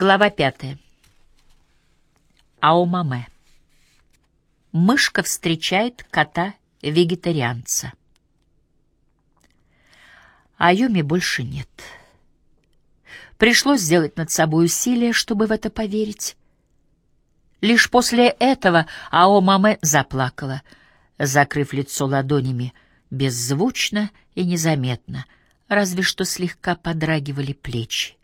Глава пятая. Аомаме. Мышка встречает кота-вегетарианца. Аюми больше нет. Пришлось сделать над собой усилие, чтобы в это поверить. Лишь после этого Аомаме заплакала, закрыв лицо ладонями, беззвучно и незаметно, разве что слегка подрагивали плечи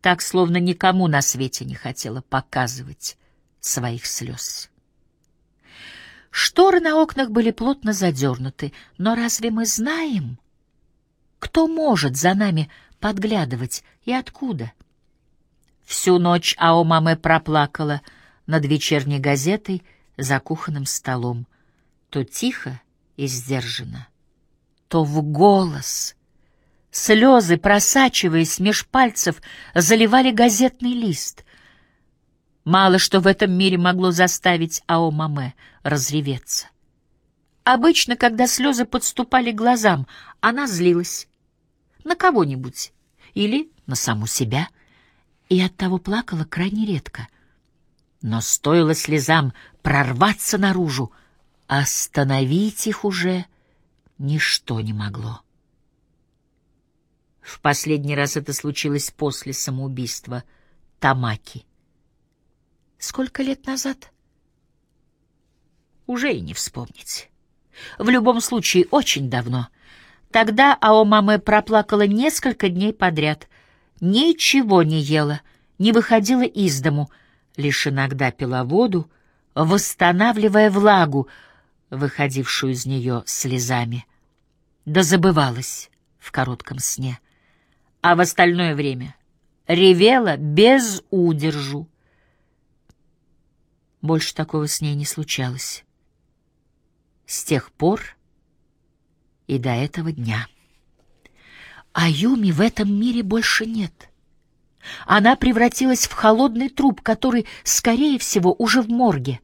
так, словно никому на свете не хотела показывать своих слез. Шторы на окнах были плотно задернуты, но разве мы знаем, кто может за нами подглядывать и откуда? Всю ночь Аомаме проплакала над вечерней газетой за кухонным столом, то тихо и сдержанно, то в голос — Слезы, просачиваясь меж пальцев, заливали газетный лист. Мало что в этом мире могло заставить Аомаме разреветься. Обычно, когда слезы подступали к глазам, она злилась на кого-нибудь или на саму себя, и оттого плакала крайне редко. Но стоило слезам прорваться наружу, остановить их уже ничто не могло. В последний раз это случилось после самоубийства Тамаки. Сколько лет назад? Уже и не вспомнить. В любом случае, очень давно. Тогда Аомаме проплакала несколько дней подряд. Ничего не ела, не выходила из дому, лишь иногда пила воду, восстанавливая влагу, выходившую из нее слезами. Да забывалась в коротком сне — а в остальное время ревела без удержу. Больше такого с ней не случалось. С тех пор и до этого дня. А Юми в этом мире больше нет. Она превратилась в холодный труп, который, скорее всего, уже в морге.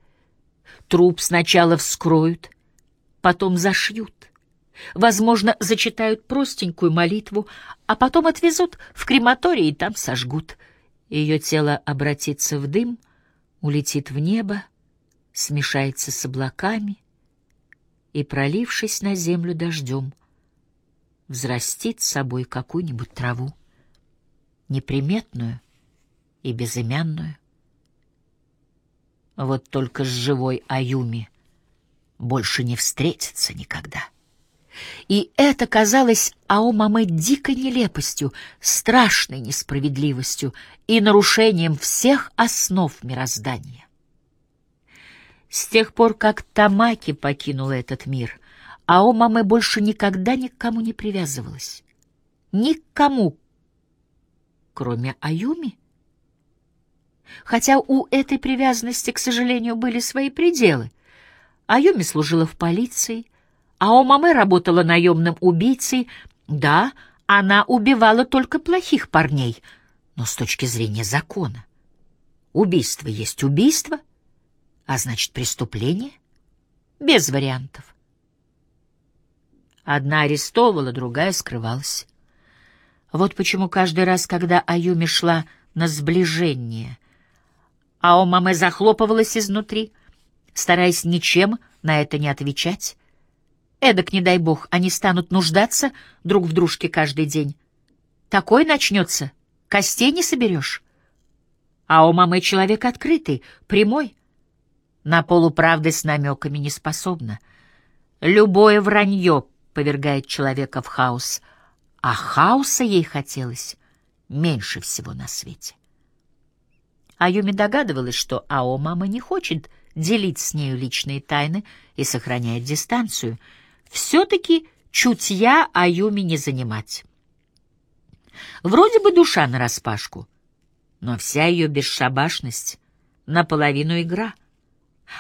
Труп сначала вскроют, потом зашьют. Возможно, зачитают простенькую молитву, а потом отвезут в крематорий и там сожгут. Ее тело обратится в дым, улетит в небо, смешается с облаками и, пролившись на землю дождем, взрастит с собой какую-нибудь траву, неприметную и безымянную. Вот только с живой Аюми больше не встретится никогда. И это казалось Аомаме дикой нелепостью, страшной несправедливостью и нарушением всех основ мироздания. С тех пор, как Тамаки покинула этот мир, Аомаме больше никогда ни к кому не привязывалась. Никому, кроме Аюми. Хотя у этой привязанности, к сожалению, были свои пределы. Аюми служила в полиции — а у мамы работала наемным убийцей. Да, она убивала только плохих парней, но с точки зрения закона. Убийство есть убийство, а значит преступление. Без вариантов. Одна арестовывала, другая скрывалась. Вот почему каждый раз, когда Аюми шла на сближение, а у мамы захлопывалась изнутри, стараясь ничем на это не отвечать, Эдак, не дай бог, они станут нуждаться друг в дружке каждый день. Такой начнется, костей не соберешь. А у мамы человек открытый, прямой. На полуправды с намеками не способна. Любое вранье повергает человека в хаос, а хаоса ей хотелось меньше всего на свете. Аюми догадывалась, что Ао мама не хочет делить с нею личные тайны и сохраняет дистанцию — все-таки чутья Аюми не занимать. Вроде бы душа нараспашку, но вся ее бесшабашность наполовину игра,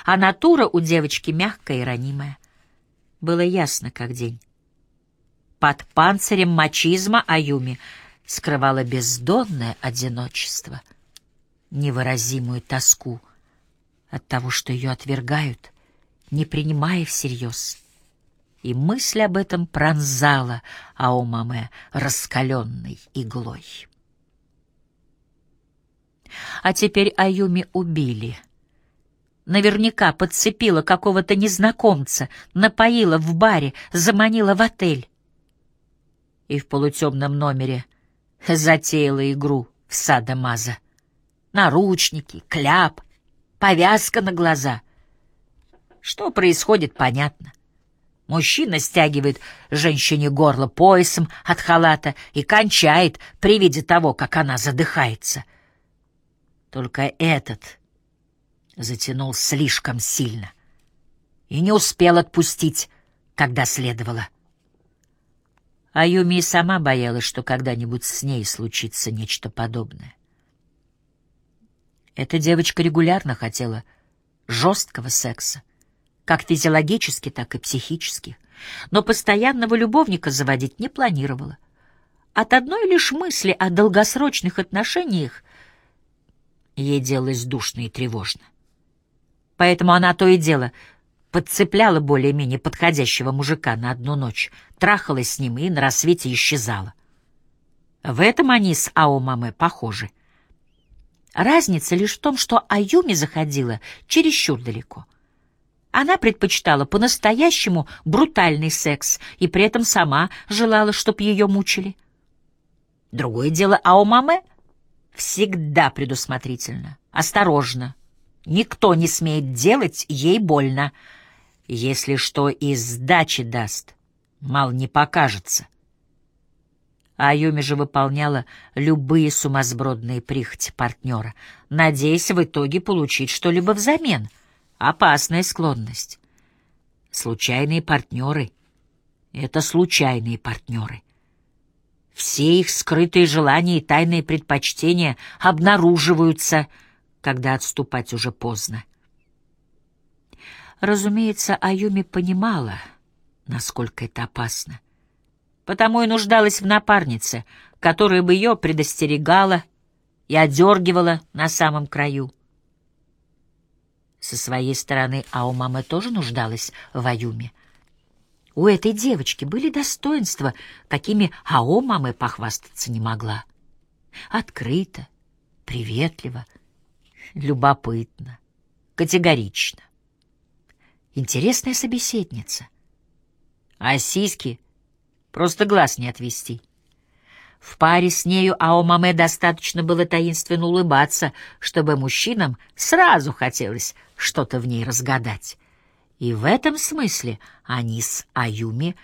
а натура у девочки мягкая и ранимая. Было ясно, как день. Под панцирем мачизма Аюми скрывала бездонное одиночество, невыразимую тоску от того, что ее отвергают, не принимая всерьез и мысль об этом пронзала Аомаме раскаленной иглой. А теперь Аюми убили. Наверняка подцепила какого-то незнакомца, напоила в баре, заманила в отель. И в полутемном номере затеяла игру в садомаза. Наручники, кляп, повязка на глаза. Что происходит, понятно. Мужчина стягивает женщине горло поясом от халата и кончает при виде того, как она задыхается. Только этот затянул слишком сильно и не успел отпустить, когда следовало. Аюми и сама боялась, что когда-нибудь с ней случится нечто подобное. Эта девочка регулярно хотела жесткого секса, как физиологически, так и психически, но постоянного любовника заводить не планировала. От одной лишь мысли о долгосрочных отношениях ей делалось душно и тревожно. Поэтому она то и дело подцепляла более-менее подходящего мужика на одну ночь, трахалась с ним и на рассвете исчезала. В этом они с Аомаме похожи. Разница лишь в том, что Аюми заходила чересчур далеко. Она предпочитала по-настоящему брутальный секс и при этом сама желала, чтоб ее мучили. Другое дело Аомаме всегда предусмотрительно, осторожно. Никто не смеет делать ей больно. Если что из сдачи даст, мало не покажется. А Аюми же выполняла любые сумасбродные прихоти партнера, надеясь в итоге получить что-либо взамен. Опасная склонность. Случайные партнеры — это случайные партнеры. Все их скрытые желания и тайные предпочтения обнаруживаются, когда отступать уже поздно. Разумеется, Аюми понимала, насколько это опасно потому и нуждалась в напарнице, которая бы ее предостерегала и одергивала на самом краю. Со своей стороны Аумама тоже нуждалась в Аюме. У этой девочки были достоинства, какими Аомаме похвастаться не могла. Открыто, приветливо, любопытно, категорично. Интересная собеседница. А сиськи Просто глаз не отвести. В паре с нею Аомаме достаточно было таинственно улыбаться, чтобы мужчинам сразу хотелось что-то в ней разгадать. И в этом смысле они с Аюми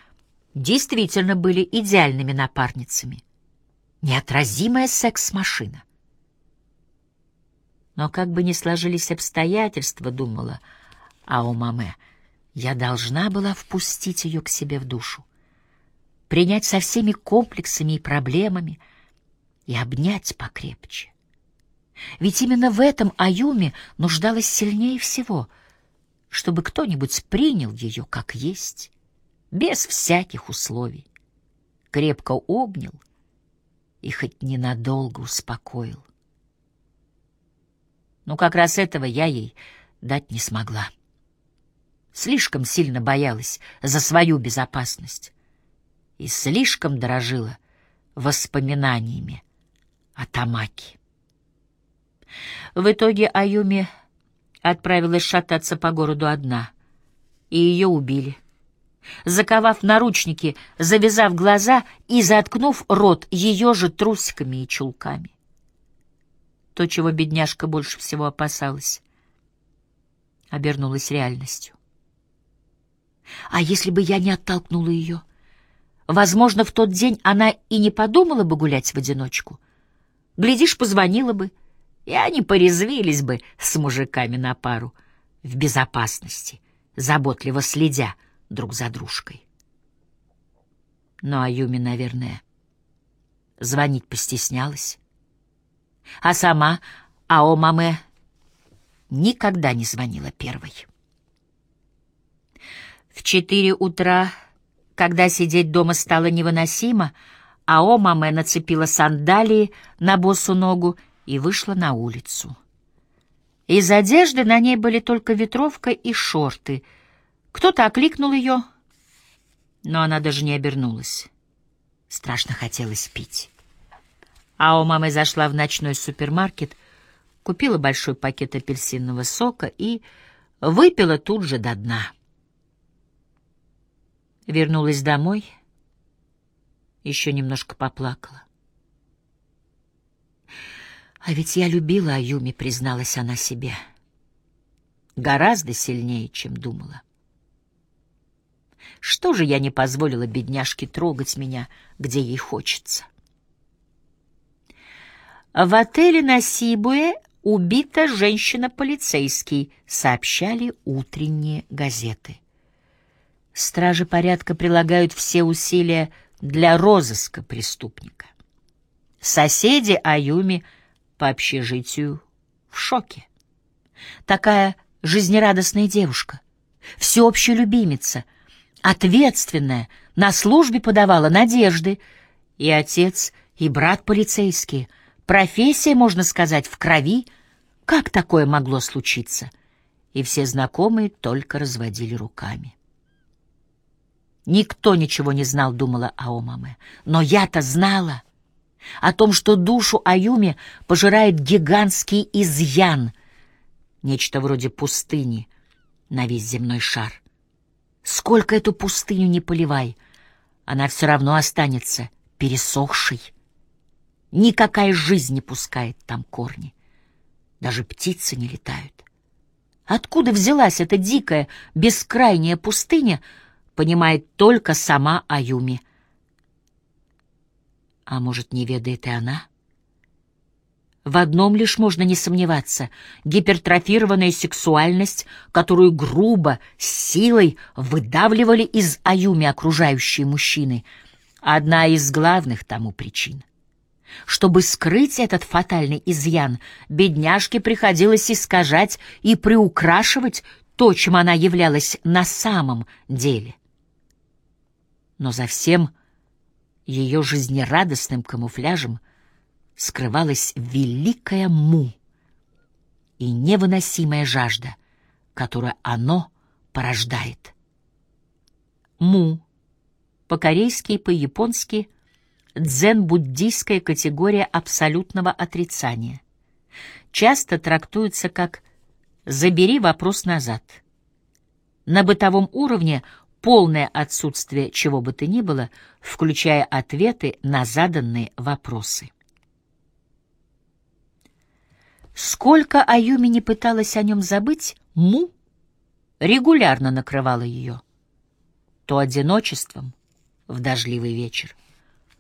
действительно были идеальными напарницами. Неотразимая секс-машина. Но как бы ни сложились обстоятельства, думала Аомаме, я должна была впустить ее к себе в душу принять со всеми комплексами и проблемами и обнять покрепче. Ведь именно в этом Аюме нуждалась сильнее всего, чтобы кто-нибудь принял ее как есть, без всяких условий, крепко обнял и хоть ненадолго успокоил. Но как раз этого я ей дать не смогла. Слишком сильно боялась за свою безопасность и слишком дорожила воспоминаниями о Тамаке. В итоге Аюми отправилась шататься по городу одна, и ее убили. Заковав наручники, завязав глаза и заткнув рот ее же трусиками и чулками. То, чего бедняжка больше всего опасалась, обернулось реальностью. А если бы я не оттолкнула ее? Возможно, в тот день она и не подумала бы гулять в одиночку. Глядишь, позвонила бы, и они порезвились бы с мужиками на пару в безопасности, заботливо следя друг за дружкой. Но Аюми, наверное, звонить постеснялась. А сама Аомаме никогда не звонила первой. В четыре утра когда сидеть дома стало невыносимо, Ао Маме нацепила сандалии на босу ногу и вышла на улицу. Из одежды на ней были только ветровка и шорты. Кто-то окликнул ее, но она даже не обернулась. Страшно хотелось пить. Ао Маме зашла в ночной супермаркет, купила большой пакет апельсинного сока и выпила тут же до дна. Вернулась домой, еще немножко поплакала. А ведь я любила Аюми, призналась она себе. Гораздо сильнее, чем думала. Что же я не позволила бедняжке трогать меня, где ей хочется? В отеле на Сибуэ убита женщина-полицейский, сообщали утренние газеты. Стражи порядка прилагают все усилия для розыска преступника. Соседи Аюми по общежитию в шоке. Такая жизнерадостная девушка, всеобщая любимица, ответственная, на службе подавала надежды. И отец, и брат полицейские, профессия, можно сказать, в крови. Как такое могло случиться? И все знакомые только разводили руками. Никто ничего не знал, думала Аомаме. Но я-то знала о том, что душу Аюми пожирает гигантский изъян, нечто вроде пустыни на весь земной шар. Сколько эту пустыню не поливай, она все равно останется пересохшей. Никакая жизнь не пускает там корни. Даже птицы не летают. Откуда взялась эта дикая, бескрайняя пустыня — понимает только сама Аюми. А может, не ведает и она? В одном лишь можно не сомневаться — гипертрофированная сексуальность, которую грубо, с силой выдавливали из Аюми окружающие мужчины, одна из главных тому причин. Чтобы скрыть этот фатальный изъян, бедняжке приходилось искажать и приукрашивать то, чем она являлась на самом деле но за всем ее жизнерадостным камуфляжем скрывалась великая му и невыносимая жажда, которую оно порождает. Му по-корейски и по-японски дзен-буддийская категория абсолютного отрицания. Часто трактуется как «забери вопрос назад». На бытовом уровне полное отсутствие чего бы то ни было, включая ответы на заданные вопросы. Сколько Аюми не пыталась о нем забыть, Му регулярно накрывала ее. То одиночеством в дождливый вечер,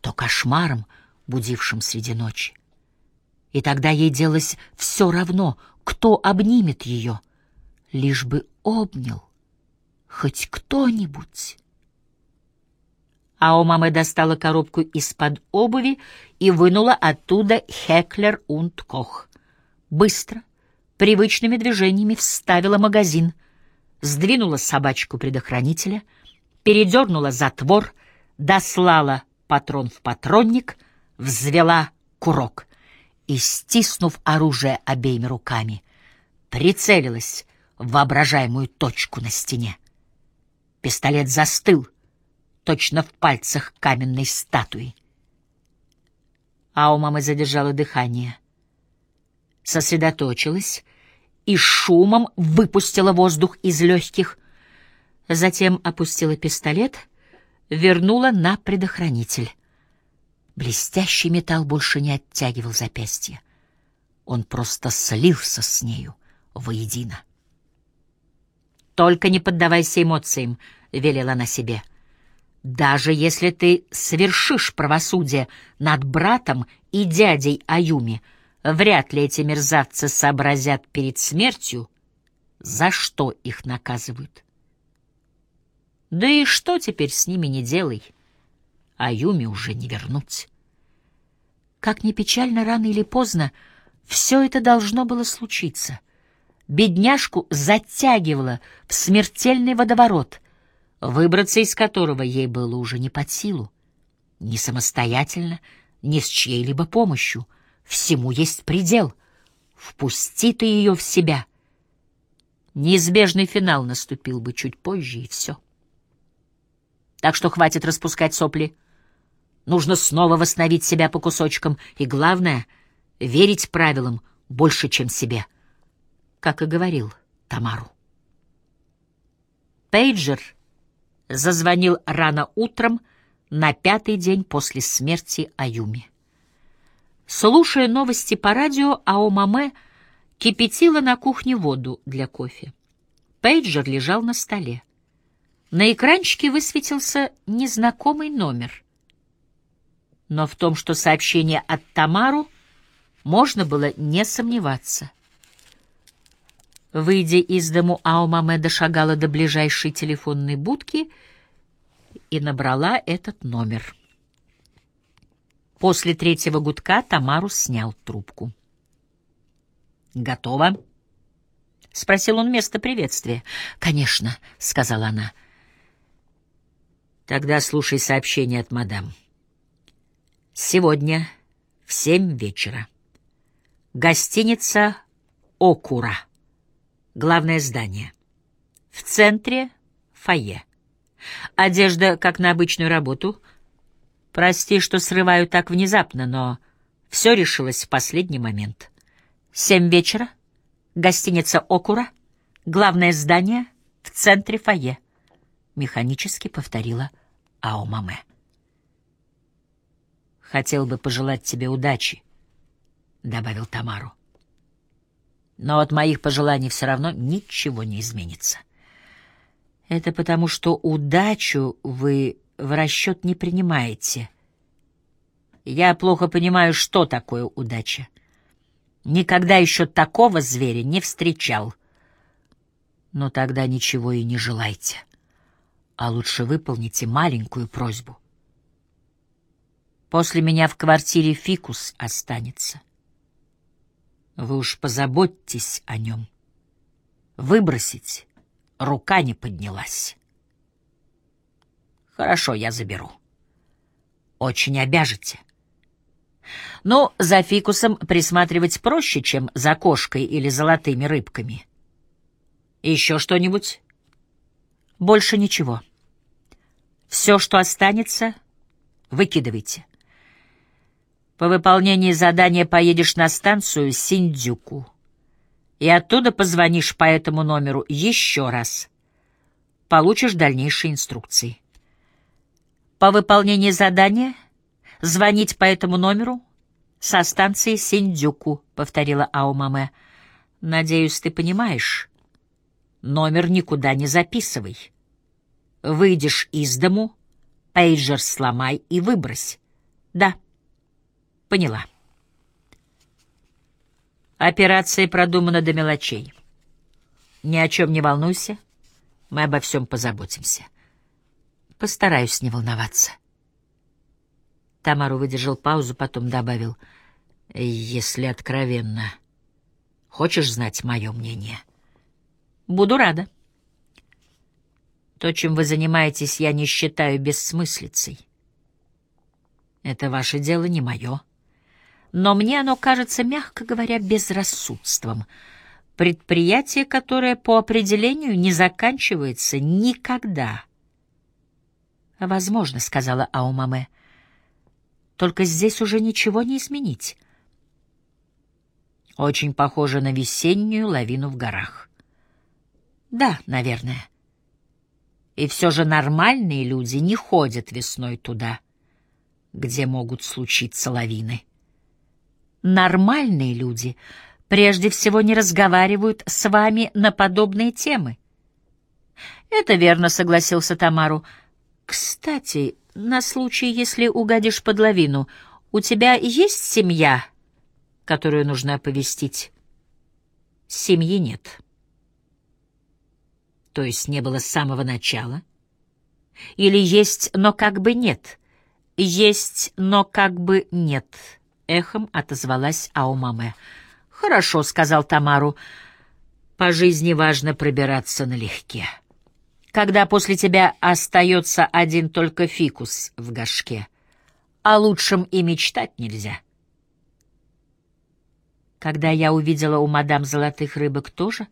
то кошмаром, будившим среди ночи. И тогда ей делалось все равно, кто обнимет ее, лишь бы обнял хоть кто-нибудь. А у мамы достала коробку из-под обуви и вынула оттуда Хеклер und Кох. Быстро, привычными движениями вставила магазин, сдвинула собачку предохранителя, передернула затвор, дослала патрон в патронник, взвела курок и, стиснув оружие обеими руками, прицелилась в воображаемую точку на стене. Пистолет застыл, точно в пальцах каменной статуи. А у мамы задержала дыхание. Сосредоточилась и шумом выпустила воздух из легких. Затем опустила пистолет, вернула на предохранитель. Блестящий металл больше не оттягивал запястье. Он просто слился с нею воедино. «Только не поддавайся эмоциям», — велела она себе. «Даже если ты совершишь правосудие над братом и дядей Аюми, вряд ли эти мерзавцы сообразят перед смертью, за что их наказывают. Да и что теперь с ними не делай, Аюми уже не вернуть». Как ни печально, рано или поздно все это должно было случиться — бедняжку затягивало в смертельный водоворот, выбраться из которого ей было уже не под силу. Ни самостоятельно, ни с чьей-либо помощью. Всему есть предел. Впусти ты ее в себя. Неизбежный финал наступил бы чуть позже, и все. Так что хватит распускать сопли. Нужно снова восстановить себя по кусочкам, и главное — верить правилам — больше, чем себе, как и говорил Тамару. Пейджер зазвонил рано утром на пятый день после смерти Аюми. Слушая новости по радио, Аомаме кипятила на кухне воду для кофе. Пейджер лежал на столе. На экранчике высветился незнакомый номер. Но в том, что сообщение от Тамару, можно было не сомневаться. Выйдя из дому, Аомаме дошагала до ближайшей телефонной будки и набрала этот номер. После третьего гудка Тамару снял трубку. «Готово?» — спросил он вместо приветствия. «Конечно», — сказала она. «Тогда слушай сообщение от мадам. Сегодня в семь вечера. Гостиница «Окура». Главное здание. В центре — фойе. Одежда, как на обычную работу. Прости, что срываю так внезапно, но все решилось в последний момент. Семь вечера. Гостиница «Окура». Главное здание в центре фойе. Механически повторила Аомаме. «Хотел бы пожелать тебе удачи», — добавил Тамару. «Но от моих пожеланий все равно ничего не изменится. Это потому, что удачу вы в расчет не принимаете. Я плохо понимаю, что такое удача. Никогда еще такого зверя не встречал. Но тогда ничего и не желайте, а лучше выполните маленькую просьбу. После меня в квартире фикус останется. Вы уж позаботьтесь о нем. Выбросить рука не поднялась. Хорошо, я заберу. Очень обяжете. Но за фикусом присматривать проще, чем за кошкой или золотыми рыбками. Еще что-нибудь? Больше ничего. Все, что останется, выкидывайте. По выполнении задания поедешь на станцию Синдзюку. И оттуда позвонишь по этому номеру еще раз. Получишь дальнейшие инструкции. По выполнении задания звонить по этому номеру со станции Синдзюку, повторила Аомаме. Надеюсь, ты понимаешь. Номер никуда не записывай. Выйдешь из дому, пейджер сломай и выбрось. Да. Поняла. Операция продумана до мелочей. Ни о чем не волнуйся, мы обо всем позаботимся. Постараюсь не волноваться. Тамару выдержал паузу, потом добавил, если откровенно. Хочешь знать мое мнение? Буду рада. То, чем вы занимаетесь, я не считаю бессмыслицей. Это ваше дело, не мое но мне оно кажется, мягко говоря, безрассудством. Предприятие, которое по определению не заканчивается никогда. «Возможно», — сказала Аумаме, — «только здесь уже ничего не изменить». Очень похоже на весеннюю лавину в горах. Да, наверное. И все же нормальные люди не ходят весной туда, где могут случиться лавины. Нормальные люди прежде всего не разговаривают с вами на подобные темы. Это верно, согласился Тамару. Кстати, на случай, если угодишь под лавину, у тебя есть семья, которую нужно оповестить? Семьи нет. То есть не было с самого начала? Или есть, но как бы нет? Есть, но как бы нет эхом отозвалась Аумаме. «Хорошо», — сказал Тамару, — «по жизни важно пробираться налегке. Когда после тебя остается один только фикус в горшке, о лучшем и мечтать нельзя». Когда я увидела у мадам золотых рыбок тоже,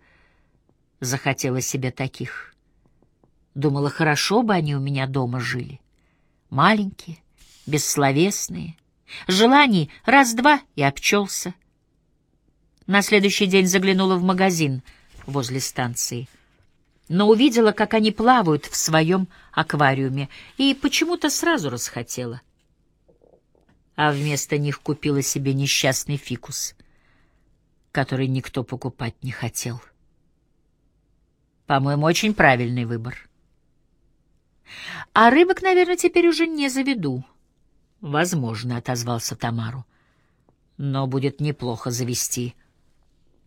захотела себе таких. Думала, хорошо бы они у меня дома жили. Маленькие, бессловесные, Желаний раз-два и обчелся. На следующий день заглянула в магазин возле станции, но увидела, как они плавают в своем аквариуме, и почему-то сразу расхотела. А вместо них купила себе несчастный фикус, который никто покупать не хотел. По-моему, очень правильный выбор. А рыбок, наверное, теперь уже не заведу. Возможно, — отозвался Тамару. Но будет неплохо завести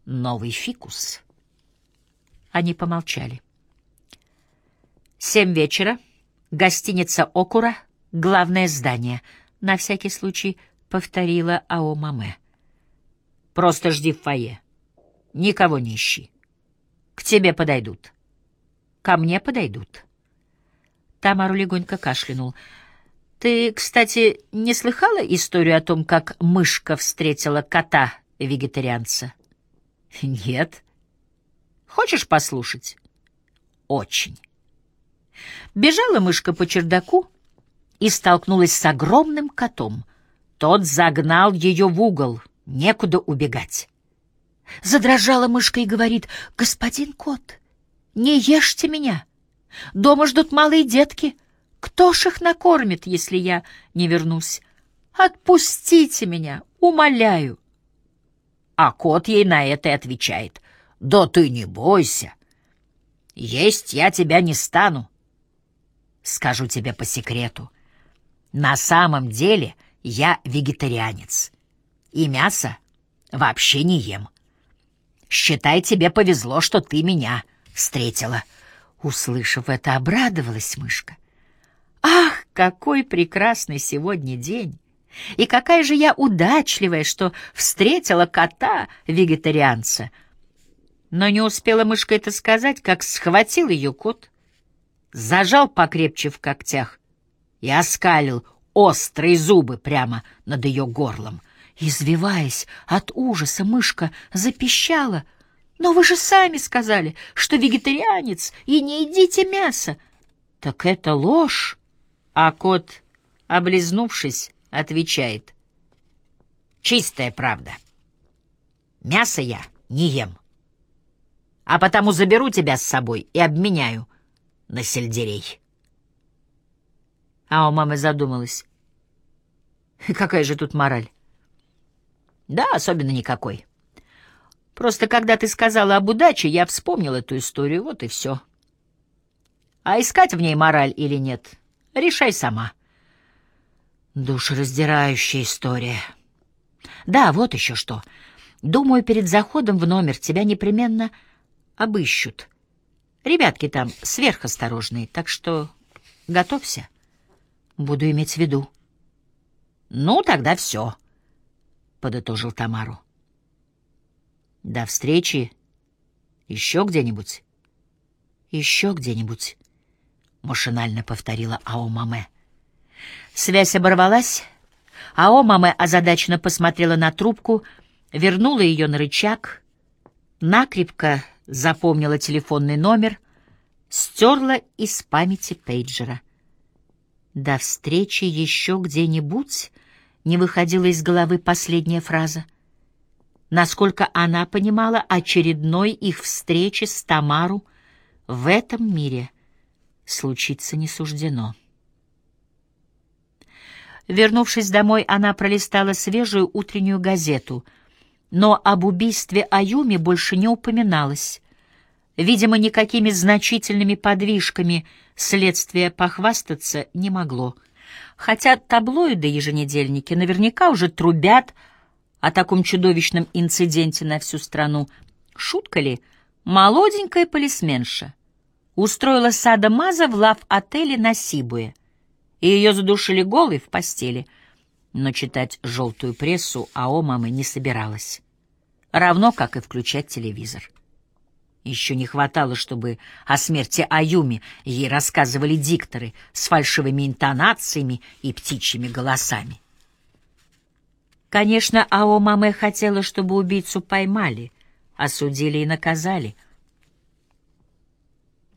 новый фикус. Они помолчали. Семь вечера. Гостиница «Окура», главное здание. На всякий случай повторила Ао Маме. Просто жди в фойе. Никого не ищи. К тебе подойдут. Ко мне подойдут. Тамару легонько кашлянул. Ты, кстати, не слыхала историю о том, как мышка встретила кота-вегетарианца? Нет. Хочешь послушать? Очень. Бежала мышка по чердаку и столкнулась с огромным котом. Тот загнал ее в угол, некуда убегать. Задрожала мышка и говорит, «Господин кот, не ешьте меня. Дома ждут малые детки. Кто ж их накормит, если я не вернусь? Отпустите меня, умоляю». А кот ей на это и отвечает, «Да ты не бойся. Есть я тебя не стану. Скажу тебе по секрету. На самом деле я вегетарианец. И мясо вообще не ем. Считай, тебе повезло, что ты меня встретила. Услышав это, обрадовалась мышка. Ах, какой прекрасный сегодня день! И какая же я удачливая, что встретила кота-вегетарианца. Но не успела мышка это сказать, как схватил ее кот, зажал покрепче в когтях и оскалил острые зубы прямо над ее горлом — Извиваясь от ужаса, мышка запищала. «Но вы же сами сказали, что вегетарианец, и не едите мясо!» «Так это ложь!» А кот, облизнувшись, отвечает. «Чистая правда. Мясо я не ем, а потому заберу тебя с собой и обменяю на сельдерей». А у мамы задумалась. «Какая же тут мораль?» Да, особенно никакой. Просто когда ты сказала об удаче, я вспомнил эту историю, вот и все. А искать в ней мораль или нет, решай сама. Душераздирающая история. Да, вот еще что. Думаю, перед заходом в номер тебя непременно обыщут. Ребятки там сверхосторожные, так что готовься. Буду иметь в виду. Ну, тогда все подытожил Тамару. До встречи еще где-нибудь. Еще где-нибудь, машинально повторила Ао-Маме. Связь оборвалась. Ао-Маме озадаченно посмотрела на трубку, вернула ее на рычаг, накрепко запомнила телефонный номер, стерла из памяти пейджера. До встречи еще где-нибудь не выходила из головы последняя фраза. Насколько она понимала, очередной их встречи с Тамару в этом мире случиться не суждено. Вернувшись домой, она пролистала свежую утреннюю газету, но об убийстве Аюми больше не упоминалось. Видимо, никакими значительными подвижками следствие похвастаться не могло хотя таблоиды-еженедельники наверняка уже трубят о таком чудовищном инциденте на всю страну. Шутка ли? Молоденькая полисменша устроила Сада Маза в лав-отеле на Сибуе, и ее задушили голой в постели. Но читать желтую прессу АО мамы не собиралась, равно как и включать телевизор. Еще не хватало, чтобы о смерти Аюми ей рассказывали дикторы с фальшивыми интонациями и птичьими голосами. Конечно, Ао Маме хотела, чтобы убийцу поймали, осудили и наказали.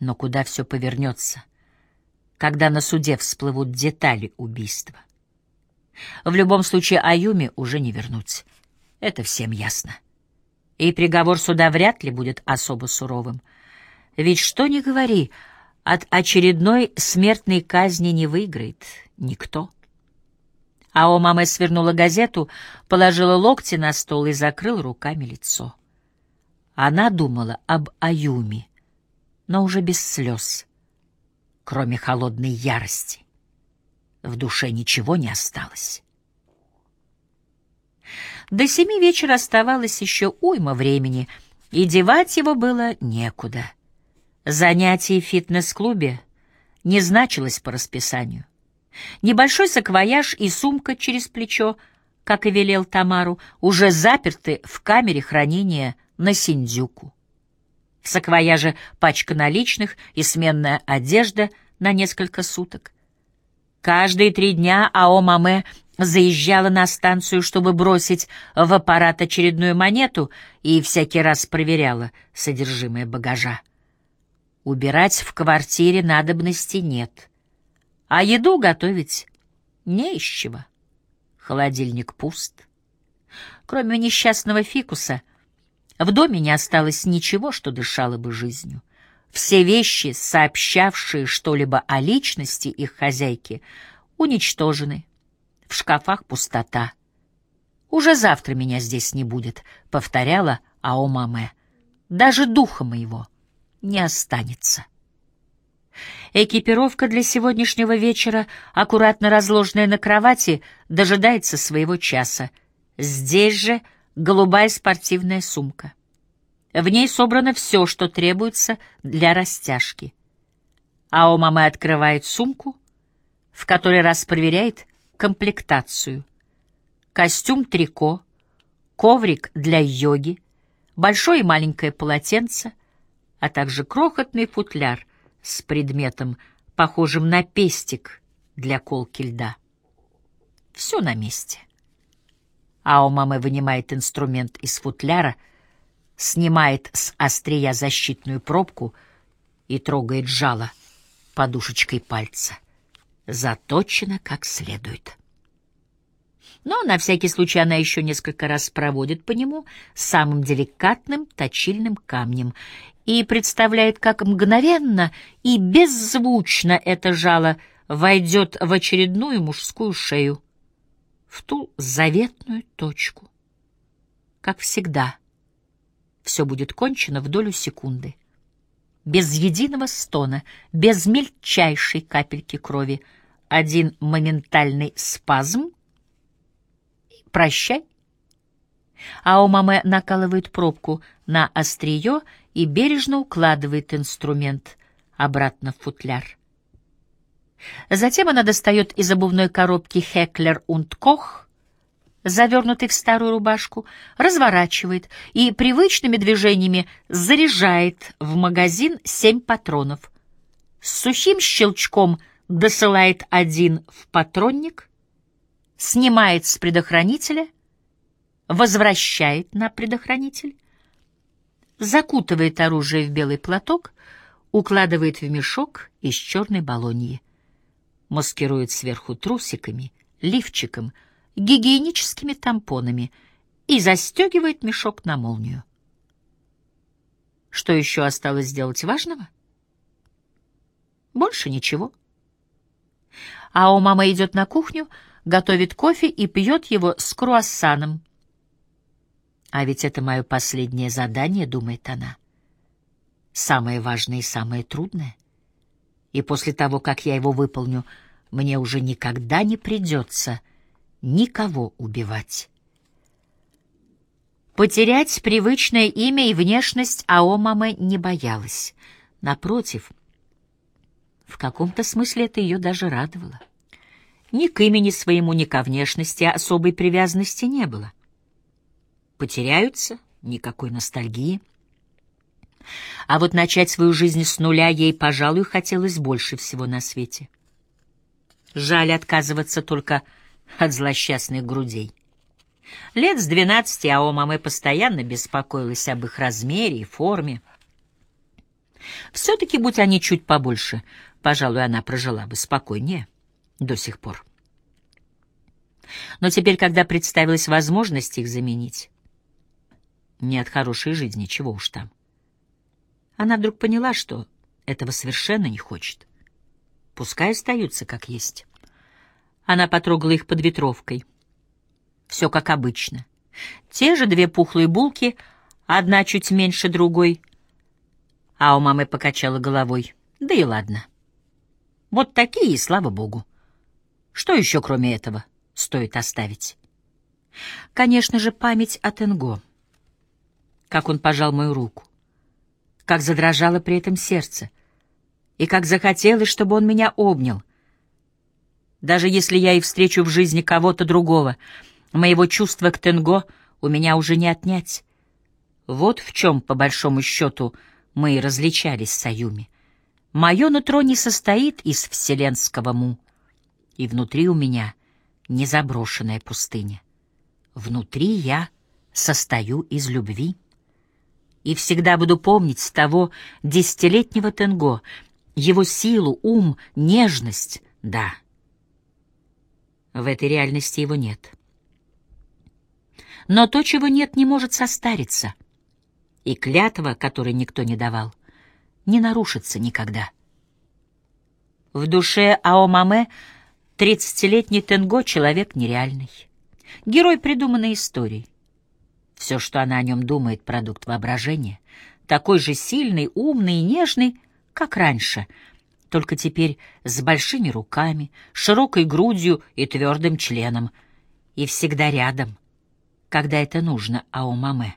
Но куда все повернется, когда на суде всплывут детали убийства? В любом случае Аюми уже не вернуть. Это всем ясно. И приговор суда вряд ли будет особо суровым. Ведь что ни говори, от очередной смертной казни не выиграет никто. А о маме свернула газету, положила локти на стол и закрыла руками лицо. Она думала об Аюми, но уже без слез, кроме холодной ярости. В душе ничего не осталось. До семи вечера оставалось еще уйма времени, и девать его было некуда. Занятие в фитнес-клубе не значилось по расписанию. Небольшой саквояж и сумка через плечо, как и велел Тамару, уже заперты в камере хранения на Синдзюку. В саквояже пачка наличных и сменная одежда на несколько суток. Каждые три дня Ао Маме заезжала на станцию, чтобы бросить в аппарат очередную монету и всякий раз проверяла содержимое багажа. Убирать в квартире надобности нет, а еду готовить не из чего. Холодильник пуст. Кроме несчастного фикуса, в доме не осталось ничего, что дышало бы жизнью. Все вещи, сообщавшие что-либо о личности их хозяйки, уничтожены в шкафах пустота. «Уже завтра меня здесь не будет», — повторяла Ао Маме. «Даже духа моего не останется». Экипировка для сегодняшнего вечера, аккуратно разложенная на кровати, дожидается своего часа. Здесь же голубая спортивная сумка. В ней собрано все, что требуется для растяжки. Ао Маме открывает сумку, в который раз проверяет комплектацию. Костюм трико, коврик для йоги, большое и маленькое полотенце, а также крохотный футляр с предметом, похожим на пестик для колки льда. Все на месте. Ао мама вынимает инструмент из футляра, снимает с острия защитную пробку и трогает жало подушечкой пальца заточена как следует. Но на всякий случай она еще несколько раз проводит по нему самым деликатным точильным камнем и представляет, как мгновенно и беззвучно это жало войдет в очередную мужскую шею, в ту заветную точку. Как всегда, все будет кончено в долю секунды. Без единого стона, без мельчайшей капельки крови — один моментальный спазм. Прощай. А у мамы накалывает пробку на острие и бережно укладывает инструмент обратно в футляр. Затем она достает из обувной коробки Хеклер und Кох, завернутый в старую рубашку, разворачивает и привычными движениями заряжает в магазин семь патронов. С сухим щелчком — досылает один в патронник, снимает с предохранителя, возвращает на предохранитель, закутывает оружие в белый платок, укладывает в мешок из черной балоньи, маскирует сверху трусиками, лифчиком, гигиеническими тампонами и застегивает мешок на молнию. Что еще осталось сделать важного? Больше ничего а у мамы идет на кухню, готовит кофе и пьет его с круассаном. «А ведь это мое последнее задание», — думает она. «Самое важное и самое трудное. И после того, как я его выполню, мне уже никогда не придется никого убивать». Потерять привычное имя и внешность Ао мама не боялась. Напротив — в каком-то смысле это ее даже радовало. Ни к имени своему, ни ко внешности особой привязанности не было. Потеряются, никакой ностальгии. А вот начать свою жизнь с нуля ей, пожалуй, хотелось больше всего на свете. Жаль отказываться только от злосчастных грудей. Лет с двенадцати Ао мамы постоянно беспокоилась об их размере и форме. Все-таки, будь они чуть побольше, Пожалуй, она прожила бы спокойнее до сих пор. Но теперь, когда представилась возможность их заменить, Не от хорошей жизни, чего уж там. Она вдруг поняла, что этого совершенно не хочет. Пускай остаются как есть. Она потрогала их под ветровкой. Все как обычно. Те же две пухлые булки, одна чуть меньше другой. А у мамы покачала головой. Да и ладно. Вот такие, и слава богу. Что еще, кроме этого, стоит оставить? Конечно же, память о Тенго. Как он пожал мою руку. Как задрожало при этом сердце. И как захотелось, чтобы он меня обнял. Даже если я и встречу в жизни кого-то другого, моего чувства к Тенго у меня уже не отнять. Вот в чем, по большому счету, мы и различались с Аюми. Мое нутро не состоит из вселенского му, и внутри у меня незаброшенная пустыня. Внутри я состою из любви. И всегда буду помнить того десятилетнего Тенго, его силу, ум, нежность, да. В этой реальности его нет. Но то, чего нет, не может состариться. И клятва, которой никто не давал — не нарушится никогда. В душе Аомаме тридцатилетний Тенго — человек нереальный. Герой придуманной истории. Все, что она о нем думает, — продукт воображения. Такой же сильный, умный и нежный, как раньше, только теперь с большими руками, широкой грудью и твердым членом. И всегда рядом, когда это нужно Аомаме.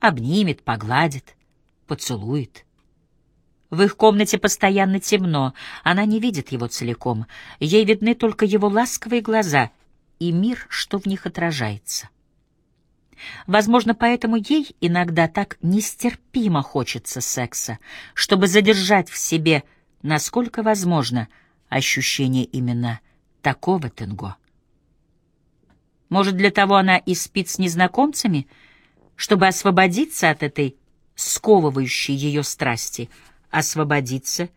Обнимет, погладит, поцелует. В их комнате постоянно темно, она не видит его целиком. Ей видны только его ласковые глаза и мир, что в них отражается. Возможно, поэтому ей иногда так нестерпимо хочется секса, чтобы задержать в себе, насколько возможно, ощущение именно такого тенго. Может, для того она и спит с незнакомцами, чтобы освободиться от этой сковывающей ее страсти — освободиться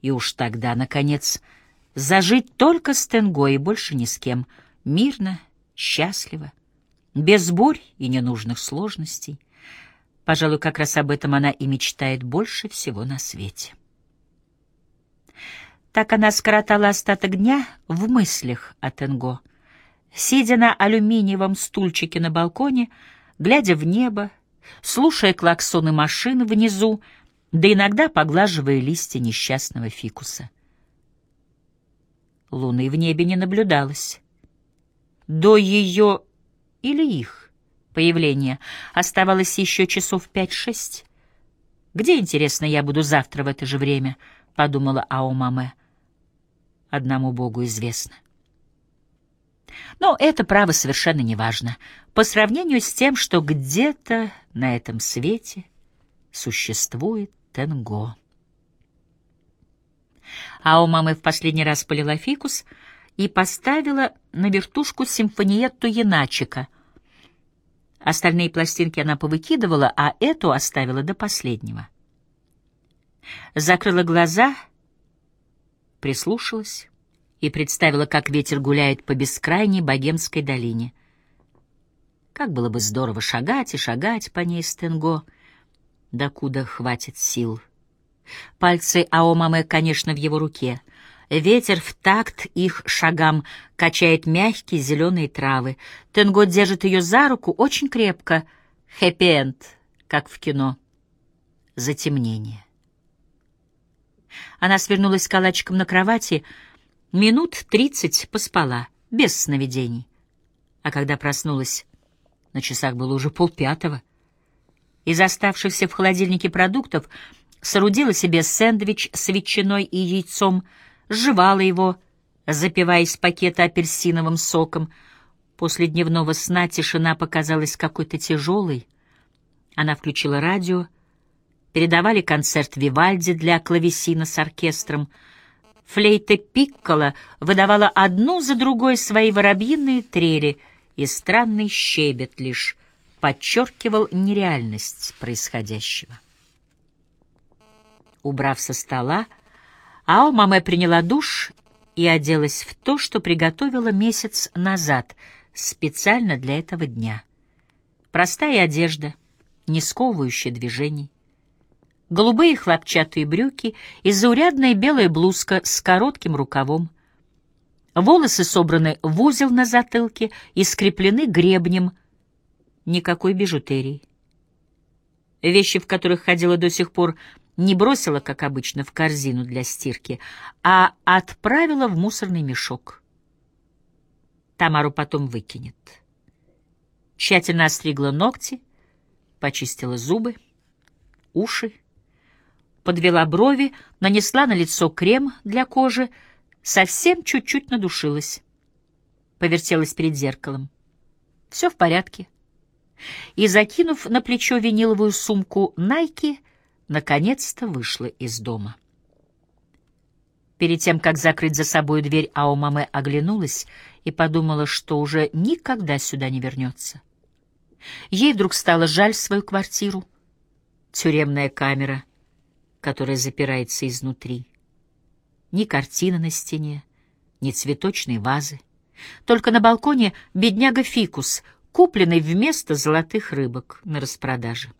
и уж тогда, наконец, зажить только с Тенго и больше ни с кем, мирно, счастливо, без бурь и ненужных сложностей. Пожалуй, как раз об этом она и мечтает больше всего на свете. Так она скоротала остаток дня в мыслях о Тенго, сидя на алюминиевом стульчике на балконе, глядя в небо, слушая клаксоны машин внизу, да иногда поглаживая листья несчастного фикуса. Луны в небе не наблюдалось. До ее или их появления оставалось еще часов пять-шесть. «Где, интересно, я буду завтра в это же время?» — подумала Аомаме. Одному Богу известно. Но это право совершенно неважно по сравнению с тем, что где-то на этом свете существует Тенго. А у мамы в последний раз полила фикус и поставила на вертушку симфониетту Яначика. Остальные пластинки она повыкидывала, а эту оставила до последнего. Закрыла глаза, прислушалась и представила, как ветер гуляет по бескрайней богемской долине. Как было бы здорово шагать и шагать по ней с Тенго — докуда хватит сил. Пальцы Аомаме, конечно, в его руке. Ветер в такт их шагам качает мягкие зеленые травы. Тенго держит ее за руку очень крепко. Хэппи-энд, как в кино. Затемнение. Она свернулась калачиком на кровати, минут тридцать поспала, без сновидений. А когда проснулась, на часах было уже полпятого — из оставшихся в холодильнике продуктов соорудила себе сэндвич с ветчиной и яйцом, сживала его, запивая из пакета апельсиновым соком. После дневного сна тишина показалась какой-то тяжелой. Она включила радио, передавали концерт Вивальди для клавесина с оркестром. Флейта Пиккола выдавала одну за другой свои воробьиные трели, и странный щебет лишь подчеркивал нереальность происходящего. Убрав со стола, Ао Маме приняла душ и оделась в то, что приготовила месяц назад, специально для этого дня. Простая одежда, не сковывающая движений. Голубые хлопчатые брюки и заурядная белая блузка с коротким рукавом. Волосы собраны в узел на затылке и скреплены гребнем. Никакой бижутерии. Вещи, в которых ходила до сих пор, не бросила, как обычно, в корзину для стирки, а отправила в мусорный мешок. Тамару потом выкинет. Тщательно остригла ногти, почистила зубы, уши, подвела брови, нанесла на лицо крем для кожи, совсем чуть-чуть надушилась. Повертелась перед зеркалом. Все в порядке. И, закинув на плечо виниловую сумку «Найки», наконец-то вышла из дома. Перед тем, как закрыть за собой дверь, Аомаме оглянулась и подумала, что уже никогда сюда не вернется. Ей вдруг стало жаль свою квартиру, тюремная камера, которая запирается изнутри. Ни картины на стене, ни цветочной вазы. Только на балконе бедняга фикус, купленный вместо золотых рыбок на распродаже.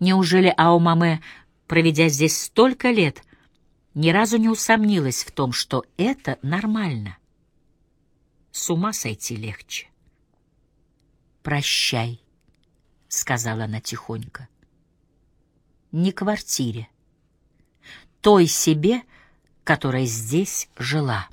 Неужели Аомаме, проведя здесь столько лет, ни разу не усомнилась в том, что это нормально? С ума сойти легче. «Прощай», — сказала она тихонько. «Не квартире, той себе, которая здесь жила».